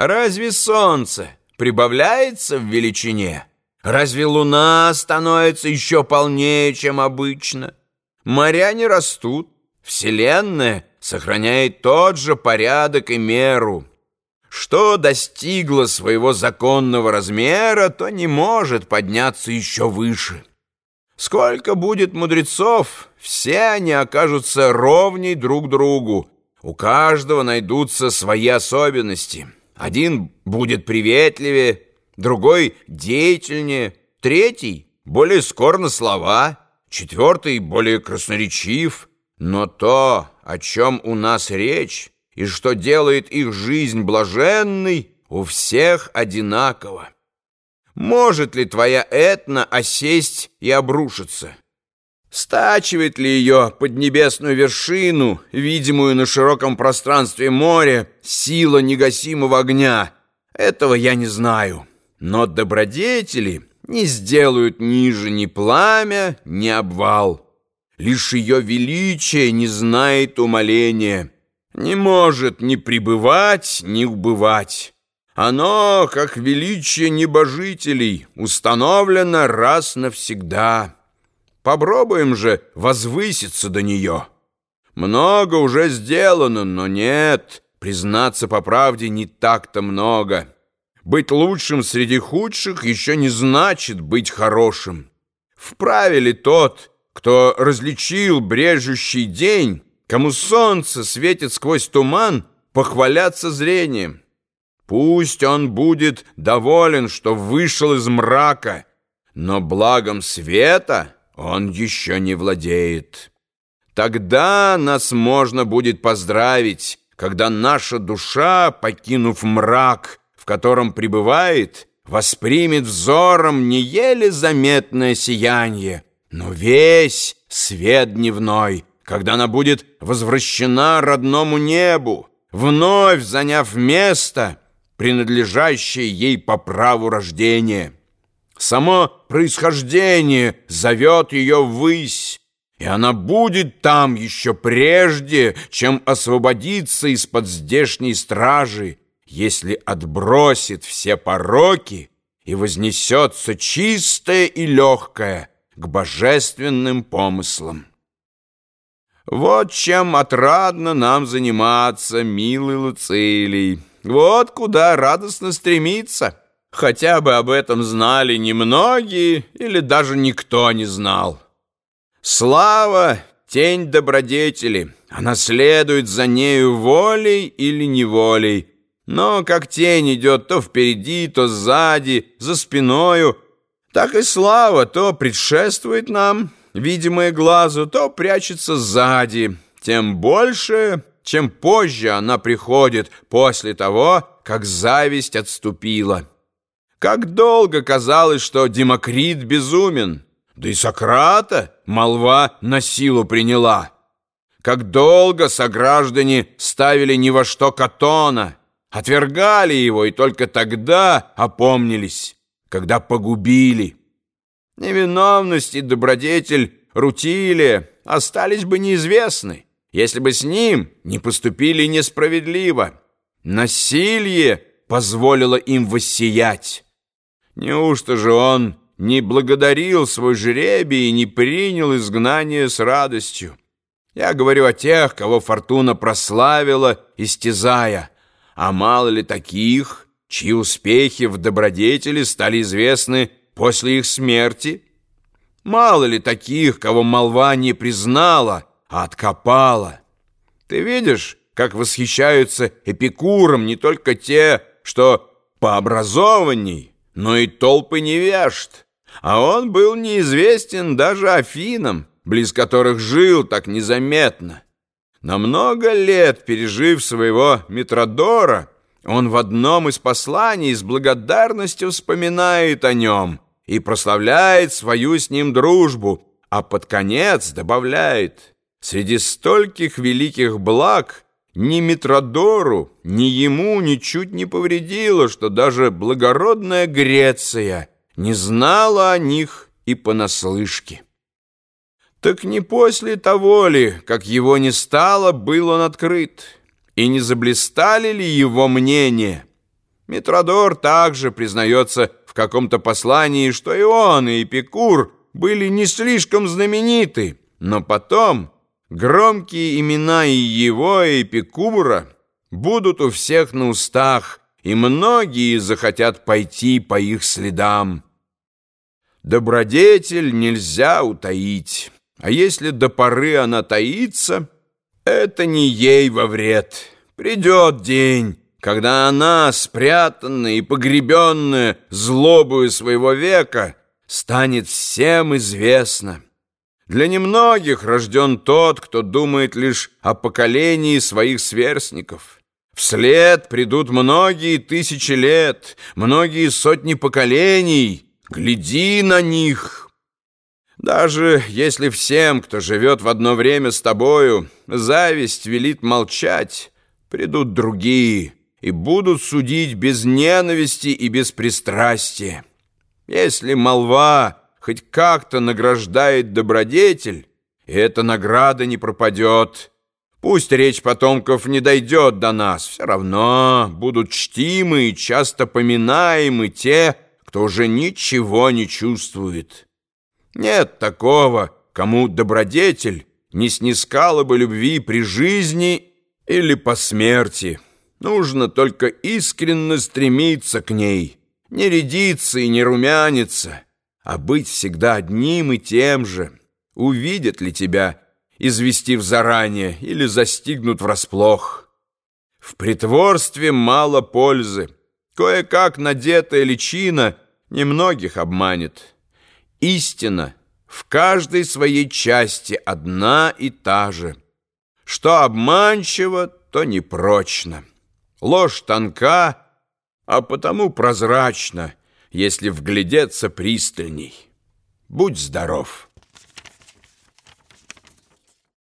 Разве солнце прибавляется в величине? Разве луна становится еще полнее, чем обычно? Моря не растут, вселенная сохраняет тот же порядок и меру. Что достигло своего законного размера, то не может подняться еще выше. Сколько будет мудрецов, все они окажутся ровней друг другу. У каждого найдутся свои особенности. Один будет приветливее, другой деятельнее, третий более скор на слова, четвертый более красноречив. Но то, о чем у нас речь, и что делает их жизнь блаженной, у всех одинаково. Может ли твоя этна осесть и обрушиться? Стачивает ли ее под небесную вершину, видимую на широком пространстве моря, сила негасимого огня? Этого я не знаю. Но добродетели не сделают ниже ни пламя, ни обвал. Лишь ее величие не знает умоления не может ни пребывать, ни убывать. Оно, как величие небожителей, установлено раз навсегда. Попробуем же возвыситься до нее. Много уже сделано, но нет, признаться по правде, не так-то много. Быть лучшим среди худших еще не значит быть хорошим. Вправе ли тот, кто различил брежущий день, Кому солнце светит сквозь туман, похваляться зрением. Пусть он будет доволен, что вышел из мрака, но благом света он еще не владеет. Тогда нас можно будет поздравить, когда наша душа, покинув мрак, в котором пребывает, воспримет взором не еле заметное сияние, но весь свет дневной — когда она будет возвращена родному небу, вновь заняв место, принадлежащее ей по праву рождения. Само происхождение зовет ее ввысь, и она будет там еще прежде, чем освободиться из-под здешней стражи, если отбросит все пороки и вознесется чистая и легкая к божественным помыслам. Вот чем отрадно нам заниматься, милый Луцилий. Вот куда радостно стремиться. Хотя бы об этом знали немногие или даже никто не знал. Слава — тень добродетели. Она следует за нею волей или неволей. Но как тень идет то впереди, то сзади, за спиною, так и слава то предшествует нам, видимое глазу, то прячется сзади, тем больше, чем позже она приходит после того, как зависть отступила. Как долго казалось, что Демокрит безумен, да и Сократа молва на силу приняла. Как долго сограждане ставили ни во что Катона, отвергали его и только тогда опомнились, когда погубили. Невиновность и добродетель Рутилия остались бы неизвестны, если бы с ним не поступили несправедливо. Насилие позволило им воссиять. Неужто же он не благодарил свой жребий и не принял изгнание с радостью? Я говорю о тех, кого фортуна прославила, истязая, а мало ли таких, чьи успехи в добродетели стали известны после их смерти? Мало ли таких, кого молва не признала, а откопала? Ты видишь, как восхищаются эпикуром не только те, что пообразованней, но и толпы невежд. А он был неизвестен даже Афинам, близ которых жил так незаметно. На много лет пережив своего Митродора, он в одном из посланий с благодарностью вспоминает о нем – и прославляет свою с ним дружбу, а под конец добавляет «Среди стольких великих благ ни Митродору, ни ему ничуть не повредило, что даже благородная Греция не знала о них и понаслышке». Так не после того ли, как его не стало, был он открыт, и не заблистали ли его мнения? Митродор также признается в каком-то послании, что и он, и Эпикур были не слишком знамениты, но потом громкие имена и его, и Эпикура будут у всех на устах, и многие захотят пойти по их следам. Добродетель нельзя утаить, а если до поры она таится, это не ей во вред. Придет день, когда она, спрятанная и погребенная злобою своего века, станет всем известна. Для немногих рожден тот, кто думает лишь о поколении своих сверстников. Вслед придут многие тысячи лет, многие сотни поколений. Гляди на них. Даже если всем, кто живет в одно время с тобою, зависть велит молчать, придут другие и будут судить без ненависти и без пристрастия. Если молва хоть как-то награждает добродетель, эта награда не пропадет. Пусть речь потомков не дойдет до нас, все равно будут чтимы и часто поминаемы те, кто уже ничего не чувствует. Нет такого, кому добродетель не снискала бы любви при жизни или по смерти. Нужно только искренне стремиться к ней, не рядиться и не румяниться, а быть всегда одним и тем же. Увидят ли тебя, известив заранее, или застигнут врасплох? В притворстве мало пользы. Кое-как надетая личина немногих обманет. Истина в каждой своей части одна и та же. Что обманчиво, то непрочно. Ложь тонка, а потому прозрачна, если вглядеться пристальней. Будь здоров!